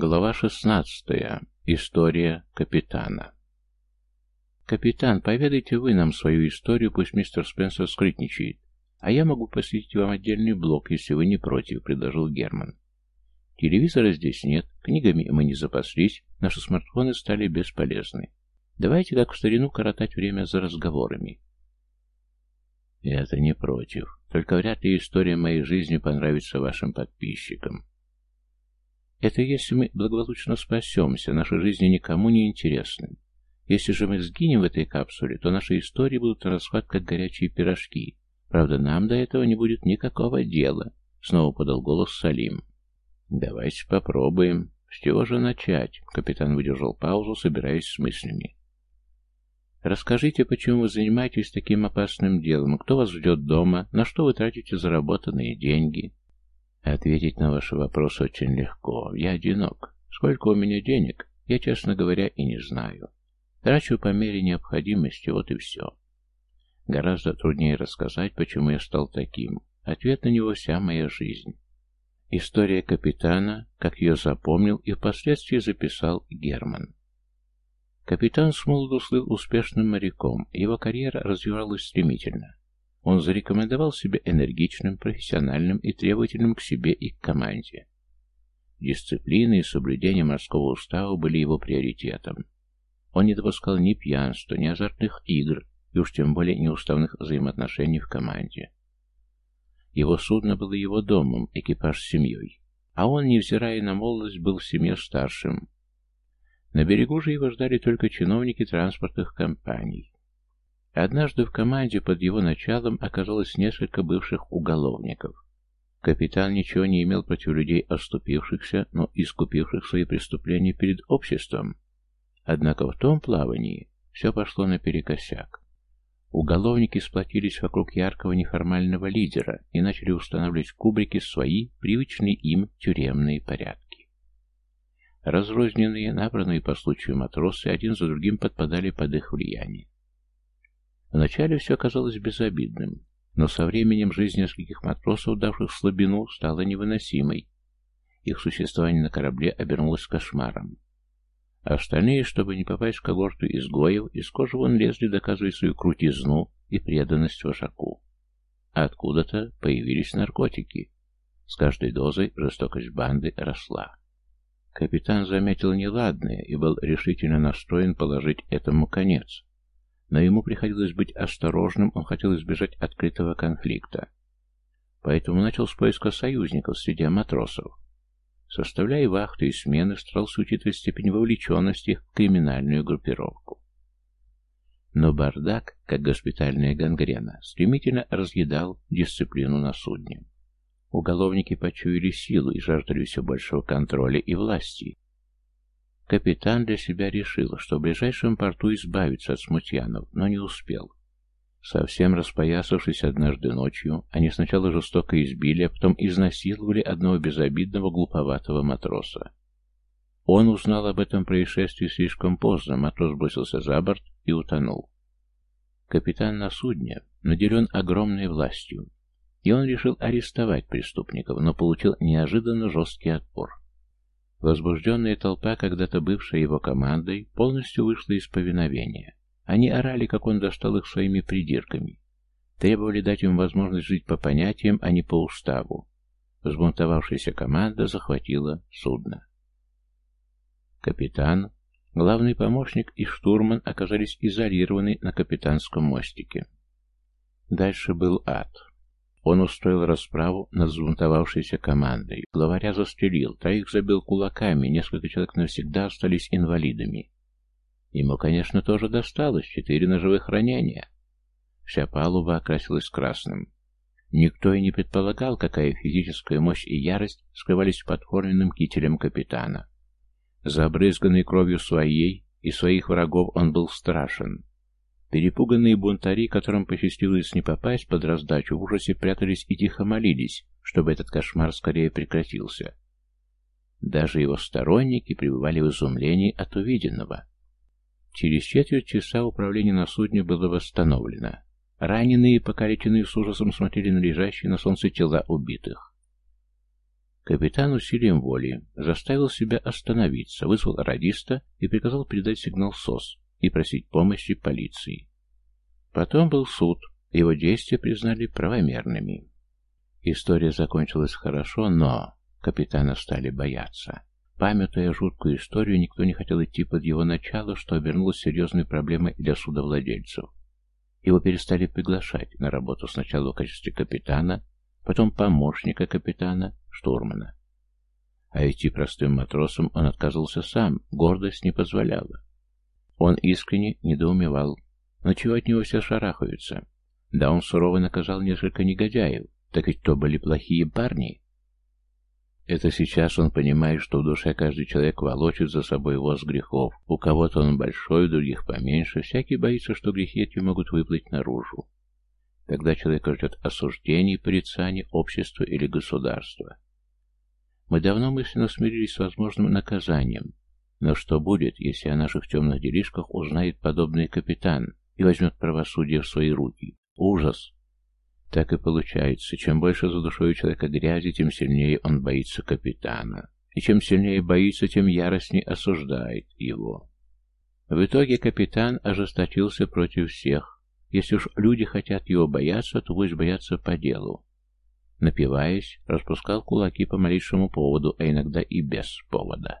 Глава шестнадцатая. История капитана. «Капитан, поведайте вы нам свою историю, пусть мистер Спенсер скрытничает. А я могу посвятить вам отдельный блок, если вы не против», — предложил Герман. «Телевизора здесь нет, книгами мы не запаслись, наши смартфоны стали бесполезны. Давайте, как в старину, коротать время за разговорами». «Это не против. Только вряд ли история моей жизни понравится вашим подписчикам. Это если мы благополучно спасемся, наши жизни никому не интересны. Если же мы сгинем в этой капсуле, то наши истории будут на расхват, как горячие пирожки. Правда, нам до этого не будет никакого дела, — снова подал голос Салим. Давайте попробуем. С чего же начать? Капитан выдержал паузу, собираясь с мыслями. Расскажите, почему вы занимаетесь таким опасным делом, кто вас ждет дома, на что вы тратите заработанные деньги? Ответить на ваш вопрос очень легко. Я одинок. Сколько у меня денег, я, честно говоря, и не знаю. Трачу по мере необходимости, вот и все. Гораздо труднее рассказать, почему я стал таким. Ответ на него вся моя жизнь. История капитана, как ее запомнил и впоследствии записал Герман. Капитан Смолду слыл успешным моряком, его карьера развивалась стремительно. Он зарекомендовал себя энергичным, профессиональным и требовательным к себе и к команде. Дисциплина и соблюдение морского устава были его приоритетом. Он не допускал ни пьянства, ни азартных игр, и уж тем более неуставных взаимоотношений в команде. Его судно было его домом, экипаж с семьей, а он, невзирая на молодость, был в семье старшим. На берегу же его ждали только чиновники транспортных компаний. Однажды в команде под его началом оказалось несколько бывших уголовников. Капитан ничего не имел против людей оступившихся, но искупивших свои преступления перед обществом. Однако в том плавании все пошло наперекосяк. Уголовники сплотились вокруг яркого неформального лидера и начали устанавливать в кубрике свои, привычные им, тюремные порядки. Разрозненные, набранные по случаю матросы один за другим подпадали под их влияние. Вначале все казалось безобидным, но со временем жизнь нескольких матросов, давших слабину, стала невыносимой. Их существование на корабле обернулось кошмаром. А остальные, чтобы не попасть в когорту изгоев, из кожи вон лезли доказывать свою крутизну и преданность вожаку. А откуда-то появились наркотики. С каждой дозой жестокость банды росла. Капитан заметил неладное и был решительно настроен положить этому конец. Но ему приходилось быть осторожным, он хотел избежать открытого конфликта. Поэтому начал с поиска союзников среди матросов. Составляя вахты и смены, старался учитывать степень вовлеченности в криминальную группировку. Но бардак, как госпитальная гангрена, стремительно разъедал дисциплину на судне. Уголовники почуяли силу и жаждали все большего контроля и власти, Капитан для себя решил, что в ближайшем порту избавится от смутьянов, но не успел. Совсем распоясавшись однажды ночью, они сначала жестоко избили, а потом изнасиловали одного безобидного глуповатого матроса. Он узнал об этом происшествии слишком поздно, матрос бросился за борт и утонул. Капитан на судне наделен огромной властью, и он решил арестовать преступников, но получил неожиданно жесткий отпор. Возбужденная толпа, когда-то бывшая его командой, полностью вышла из повиновения. Они орали, как он достал их своими придирками. Требовали дать им возможность жить по понятиям, а не по уставу. Взбунтовавшаяся команда захватила судно. Капитан, главный помощник и штурман оказались изолированы на капитанском мостике. Дальше был ад. Он устроил расправу над взбунтовавшейся командой. Главаря застрелил, троих забил кулаками, несколько человек навсегда остались инвалидами. Ему, конечно, тоже досталось, четыре ножевых ранения. Вся палуба окрасилась красным. Никто и не предполагал, какая физическая мощь и ярость скрывались под форменным кителем капитана. Забрызганный кровью своей и своих врагов он был страшен. Перепуганные бунтари, которым посчастливилось не попасть под раздачу, в ужасе прятались и тихо молились, чтобы этот кошмар скорее прекратился. Даже его сторонники пребывали в изумлении от увиденного. Через четверть часа управление на судне было восстановлено. Раненые и покалеченные с ужасом смотрели на лежащие на солнце тела убитых. Капитан усилием воли заставил себя остановиться, вызвал радиста и приказал передать сигнал СОС и просить помощи полиции. Потом был суд, его действия признали правомерными. История закончилась хорошо, но капитана стали бояться. Памятуя жуткую историю, никто не хотел идти под его начало, что обернулось серьезной проблемой для судовладельцев. Его перестали приглашать на работу сначала в качестве капитана, потом помощника капитана, штурмана. А идти простым матросом он отказывался сам, гордость не позволяла. Он искренне недоумевал. Но чего от него все шарахаются? Да он сурово наказал несколько негодяев, так ведь то были плохие парни. Это сейчас он понимает, что в душе каждый человек волочит за собой воз грехов. У кого-то он большой, у других поменьше. Всякий боится, что грехи эти могут выплыть наружу. Тогда человека ждет осуждение и порицание общества или государства. Мы давно мысленно смирились с возможным наказанием. Но что будет, если о наших темных делишках узнает подобный капитан и возьмет правосудие в свои руки? Ужас! Так и получается, чем больше за душой человека грязи, тем сильнее он боится капитана. И чем сильнее боится, тем яростнее осуждает его. В итоге капитан ожесточился против всех. Если уж люди хотят его бояться, то пусть боятся по делу. Напиваясь, распускал кулаки по малейшему поводу, а иногда и без повода.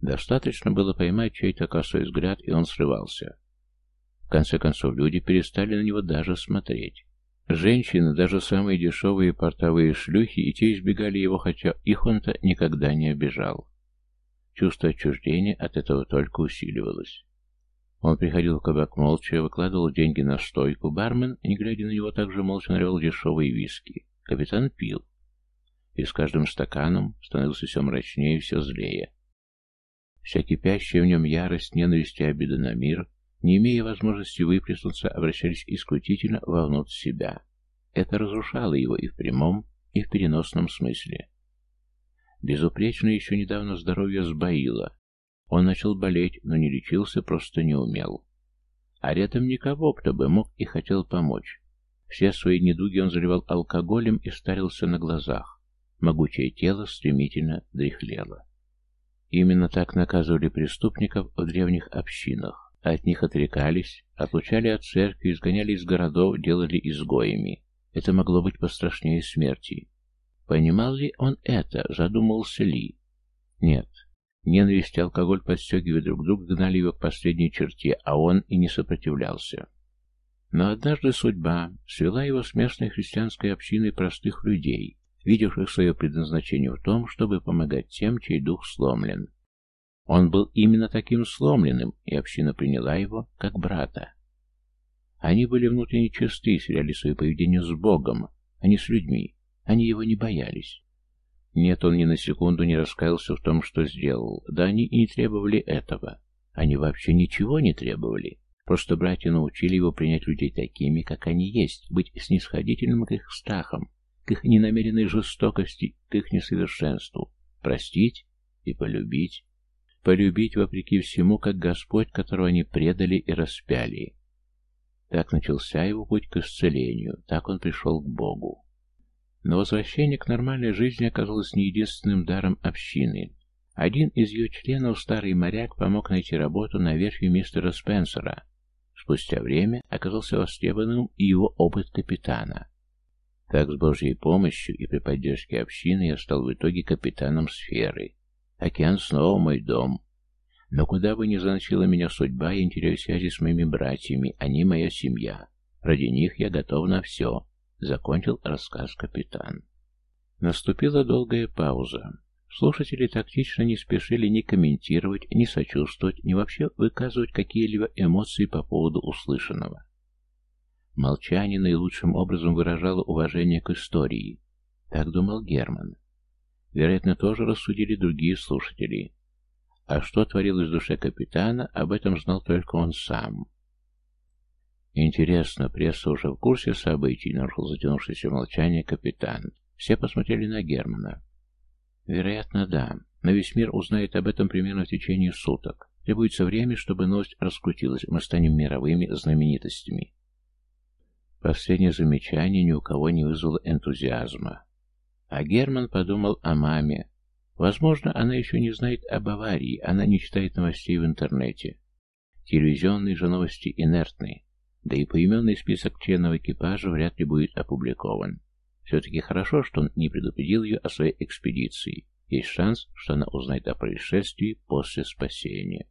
Достаточно было поймать чей-то косой взгляд, и он срывался. В конце концов, люди перестали на него даже смотреть. Женщины, даже самые дешевые портовые шлюхи, и те избегали его, хотя их он-то никогда не обижал. Чувство отчуждения от этого только усиливалось. Он приходил в кабак молча, выкладывал деньги на стойку. Бармен, не глядя на него, также молча наливал дешевые виски. Капитан пил. И с каждым стаканом становился все мрачнее и все злее. Вся кипящая в нем ярость, ненависть и обида на мир не имея возможности выплеснуться, обращались исключительно вовнутрь себя. Это разрушало его и в прямом, и в переносном смысле. Безупречно еще недавно здоровье сбоило. Он начал болеть, но не лечился, просто не умел. А рядом никого, кто бы мог и хотел помочь. Все свои недуги он заливал алкоголем и старился на глазах. Могучее тело стремительно дряхлело. Именно так наказывали преступников в древних общинах. От них отрекались, отлучали от церкви, изгоняли из городов, делали изгоями. Это могло быть пострашнее смерти. Понимал ли он это? Задумался ли? Нет. Ненависть и алкоголь, подстегивая друг друга, гнали его к последней черте, а он и не сопротивлялся. Но однажды судьба свела его с местной христианской общиной простых людей, видевших свое предназначение в том, чтобы помогать тем, чей дух сломлен. Он был именно таким сломленным, и община приняла его как брата. Они были внутренне чисты и сверяли свое поведение с Богом, а не с людьми. Они его не боялись. Нет, он ни на секунду не раскаялся в том, что сделал. Да они и не требовали этого. Они вообще ничего не требовали. Просто братья научили его принять людей такими, как они есть, быть снисходительным к их страхам, к их ненамеренной жестокости, к их несовершенству, простить и полюбить, полюбить вопреки всему, как Господь, которого они предали и распяли. Так начался его путь к исцелению, так он пришел к Богу. Но возвращение к нормальной жизни оказалось не единственным даром общины. Один из ее членов, старый моряк, помог найти работу на верфи мистера Спенсера. Спустя время оказался востребованным и его опыт капитана. Так, с Божьей помощью и при поддержке общины я стал в итоге капитаном сферы, Океан снова мой дом. Но куда бы ни заносила меня судьба, я теряю связи с моими братьями, они моя семья. Ради них я готов на все, — закончил рассказ капитан. Наступила долгая пауза. Слушатели тактично не спешили ни комментировать, ни сочувствовать, ни вообще выказывать какие-либо эмоции по поводу услышанного. Молчание наилучшим образом выражало уважение к истории. Так думал Герман. Вероятно, тоже рассудили другие слушатели. А что творилось в душе капитана, об этом знал только он сам. Интересно, пресса уже в курсе событий, нарушил затянувшееся молчание капитан. Все посмотрели на Германа. Вероятно, да. Но весь мир узнает об этом примерно в течение суток. Требуется время, чтобы новость раскрутилась. Мы станем мировыми знаменитостями. Последнее замечание ни у кого не вызвало энтузиазма. А Герман подумал о маме. Возможно, она еще не знает об аварии, она не читает новостей в интернете. Телевизионные же новости инертные, да и поименный список членов экипажа вряд ли будет опубликован. Все-таки хорошо, что он не предупредил ее о своей экспедиции. Есть шанс, что она узнает о происшествии после спасения.